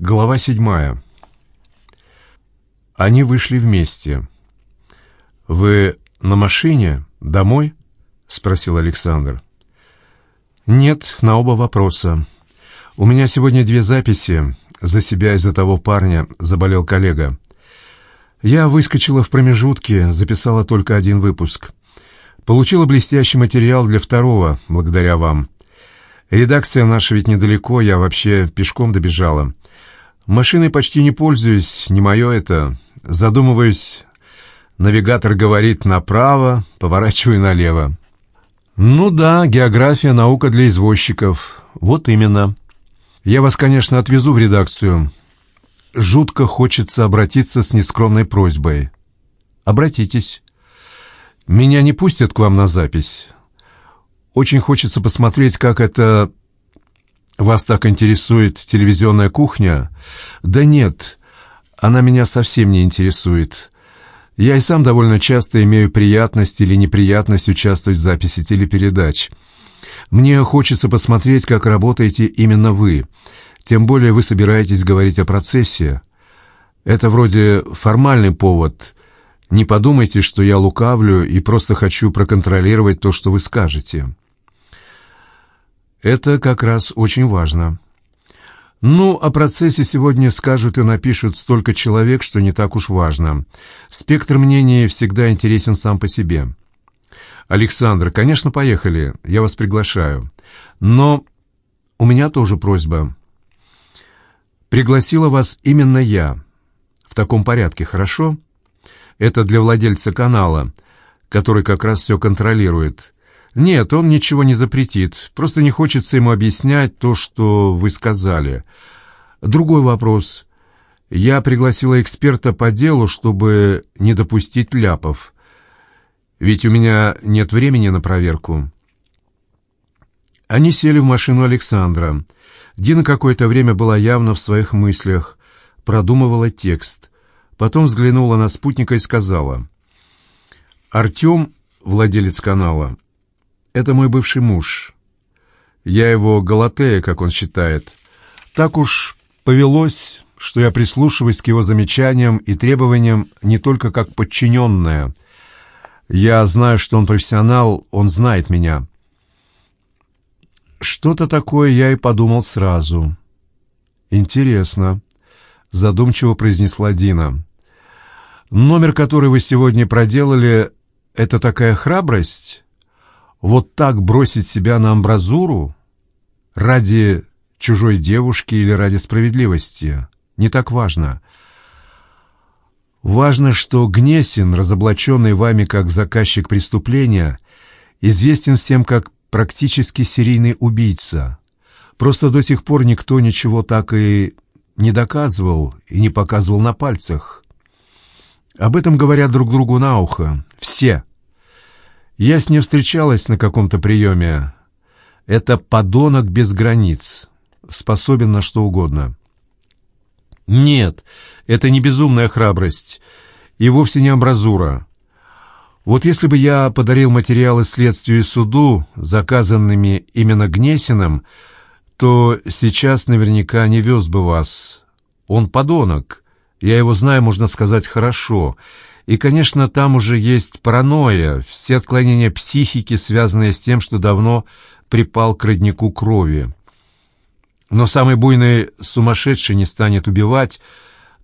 Глава седьмая. Они вышли вместе. «Вы на машине? Домой?» — спросил Александр. «Нет, на оба вопроса. У меня сегодня две записи. За себя и за того парня заболел коллега. Я выскочила в промежутке, записала только один выпуск. Получила блестящий материал для второго, благодаря вам. Редакция наша ведь недалеко, я вообще пешком добежала». Машиной почти не пользуюсь, не мое это. Задумываюсь, навигатор говорит направо, поворачиваю налево. Ну да, география — наука для извозчиков. Вот именно. Я вас, конечно, отвезу в редакцию. Жутко хочется обратиться с нескромной просьбой. Обратитесь. Меня не пустят к вам на запись. Очень хочется посмотреть, как это вас так интересует телевизионная кухня? Да нет, она меня совсем не интересует. Я и сам довольно часто имею приятность или неприятность участвовать в записи телепередач. Мне хочется посмотреть, как работаете именно вы. Тем более вы собираетесь говорить о процессе. Это вроде формальный повод. Не подумайте, что я лукавлю и просто хочу проконтролировать то, что вы скажете. Это как раз очень важно. Ну, о процессе сегодня скажут и напишут столько человек, что не так уж важно. Спектр мнений всегда интересен сам по себе. Александр, конечно, поехали, я вас приглашаю. Но у меня тоже просьба. Пригласила вас именно я. В таком порядке, хорошо? Это для владельца канала, который как раз все контролирует. «Нет, он ничего не запретит. Просто не хочется ему объяснять то, что вы сказали. Другой вопрос. Я пригласила эксперта по делу, чтобы не допустить ляпов. Ведь у меня нет времени на проверку». Они сели в машину Александра. Дина какое-то время была явно в своих мыслях, продумывала текст. Потом взглянула на спутника и сказала. «Артем, владелец канала, это мой бывший муж. Я его Галатея, как он считает. Так уж повелось, что я прислушиваюсь к его замечаниям и требованиям не только как подчиненная. Я знаю, что он профессионал, он знает меня. Что-то такое я и подумал сразу. Интересно, задумчиво произнесла Дина. Номер, который вы сегодня проделали, это такая храбрость? Вот так бросить себя на амбразуру? Ради чужой девушки или ради справедливости? Не так важно. Важно, что Гнесин, разоблаченный вами как заказчик преступления, известен всем как практически серийный убийца. Просто до сих пор никто ничего так и не доказывал и не показывал на пальцах. Об этом говорят друг другу на ухо. Все. Я с ней встречалась на каком-то приеме. Это подонок без границ, способен на что угодно. Нет, это не безумная храбрость и вовсе не амбразура. Вот если бы я подарил материалы следствию и суду, заказанными именно Гнесиным, то сейчас наверняка не вез бы вас. Он подонок. Я его знаю, можно сказать, хорошо. И, конечно, там уже есть паранойя, все отклонения психики, связанные с тем, что давно припал к роднику крови. Но самый буйный сумасшедший не станет убивать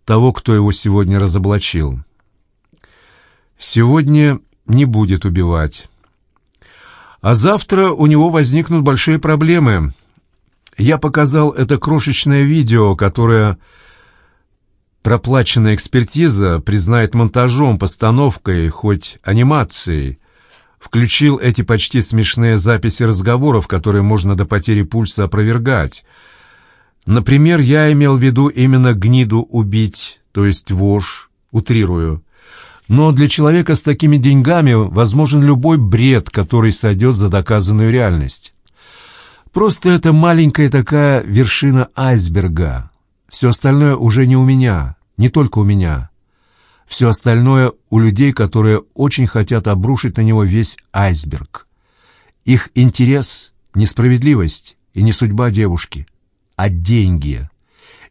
того, кто его сегодня разоблачил. Сегодня не будет убивать. А завтра у него возникнут большие проблемы. Я показал это крошечное видео, которое Проплаченная экспертиза признает монтажом, постановкой, хоть анимацией. Включил эти почти смешные записи разговоров, которые можно до потери пульса опровергать. Например, я имел в виду именно гниду убить, то есть вож, утрирую. Но для человека с такими деньгами возможен любой бред, который сойдет за доказанную реальность. Просто это маленькая такая вершина айсберга. Все остальное уже не у меня не только у меня. Все остальное у людей, которые очень хотят обрушить на него весь айсберг. Их интерес — не справедливость и не судьба девушки, а деньги.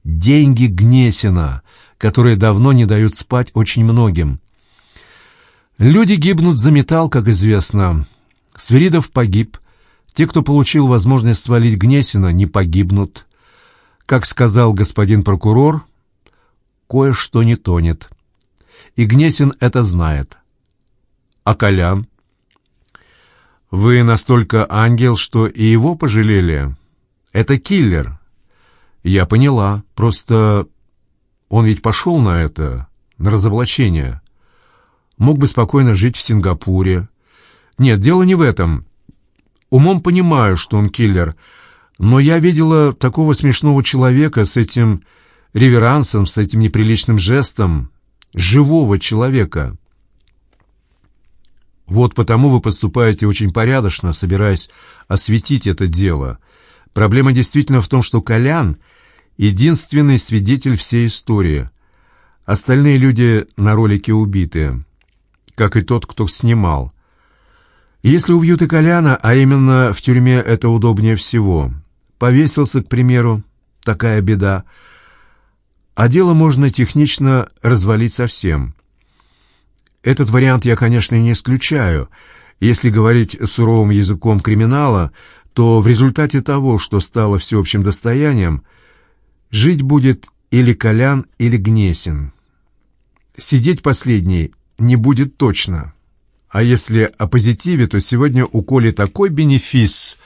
деньги Гнесина, которые давно не дают спать очень многим. Люди гибнут за металл, как известно. Свиридов погиб. Те, кто получил возможность свалить Гнесина, не погибнут. Как сказал господин прокурор, кое-что не тонет. И Гнесин это знает. А Колян? Вы настолько ангел, что и его пожалели? Это киллер. Я поняла. Просто он ведь пошел на это, на разоблачение. Мог бы спокойно жить в Сингапуре. Нет, дело не в этом. Умом понимаю, что он киллер, но я видела такого смешного человека с этим реверансом, с этим неприличным жестом, живого человека. Вот потому вы поступаете очень порядочно, собираясь осветить это дело. Проблема действительно в том, что Колян — единственный свидетель всей истории. Остальные люди на ролике убиты, как и тот, кто снимал. Если убьют и Коляна, а именно в тюрьме это удобнее всего. Повесился, к примеру, такая беда. А дело можно технично развалить совсем. Этот вариант я, конечно, не исключаю. Если говорить суровым языком криминала, то в результате того, что стало всеобщим достоянием, жить будет или Колян, или Гнесин. Сидеть последний не будет точно. А если о позитиве, то сегодня у Коли такой бенефис.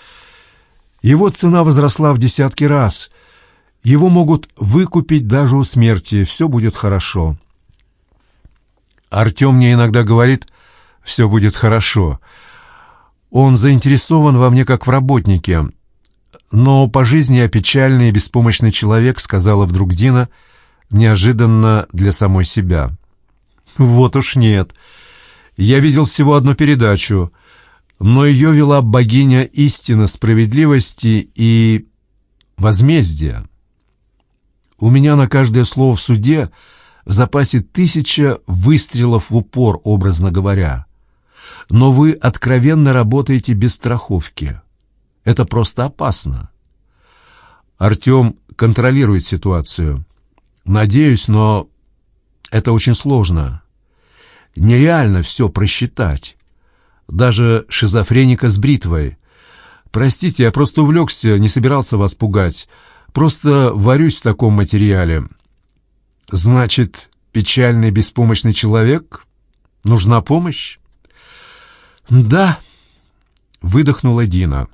Его цена возросла в десятки раз. Его могут выкупить даже у смерти. Все будет хорошо. Артем мне иногда говорит, все будет хорошо. Он заинтересован во мне как в работнике. Но по жизни я печальный и беспомощный человек, сказала вдруг Дина, неожиданно для самой себя. Вот уж нет. Я видел всего одну передачу, но ее вела богиня истины, справедливости и возмездия. У меня на каждое слово в суде в запасе тысяча выстрелов в упор, образно говоря. Но вы откровенно работаете без страховки. Это просто опасно. Артем контролирует ситуацию. Надеюсь, но это очень сложно. Нереально все просчитать. Даже шизофреника с бритвой. Простите, я просто увлекся, не собирался вас пугать. Просто варюсь в таком материале. Значит, печальный беспомощный человек? Нужна помощь? Да, выдохнула Дина.